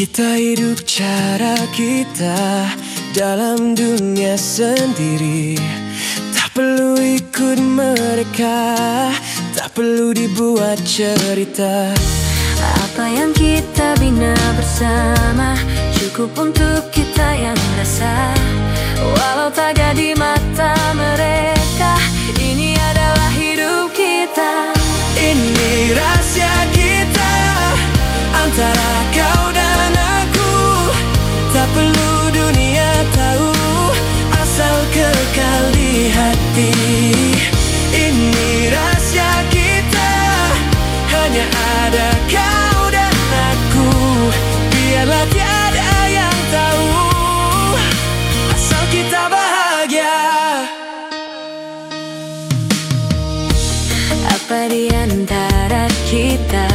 Kita hidup cara kita dalam dunia sendiri. Tak perlu ikut mereka Tak perlu dibuat cerita. Apa yang kita bina bersama Cukup untuk kita yang rasa. Walau tak di mata antara kita.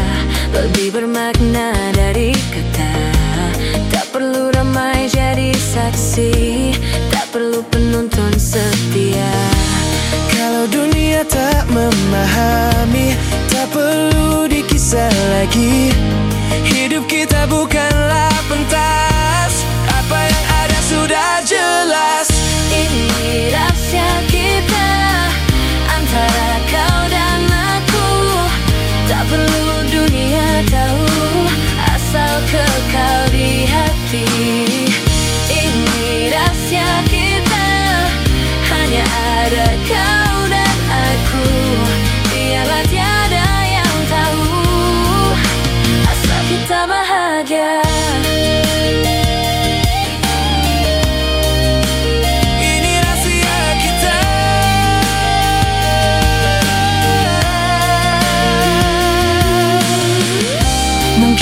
Lebih bermakna dari kata. Tak perlu ramai jadi saksi. Tak perlu penonton setia. Kalau dunia tak memahami Tak perlu dikisah lagi. Hidup kita bukanlah kekal di hati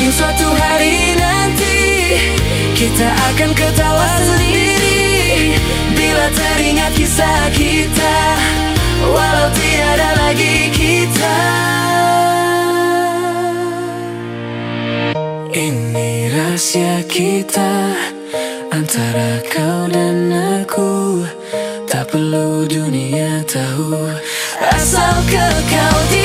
Mungkin suatu hari nanti Kita akan ketawa sendiri. Bila teringat kisah kita Walau tiada lagi kita. Ini rahasia kita Antara kau dan aku. Tak perlu dunia tahu Asal kekal di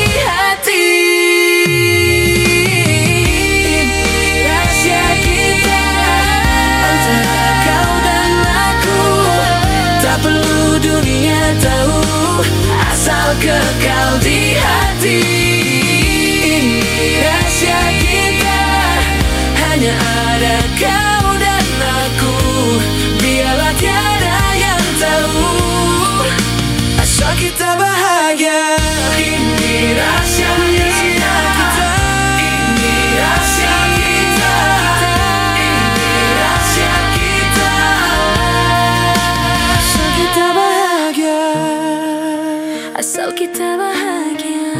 kekal di hati. Rahasia kita Hanya ada kau dan aku. Biarlah tiada yang tahu Asal kita bahagia. Ini Asal kita bahagia.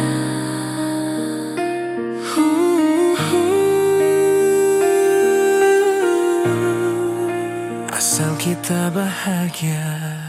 Asal kita bahagia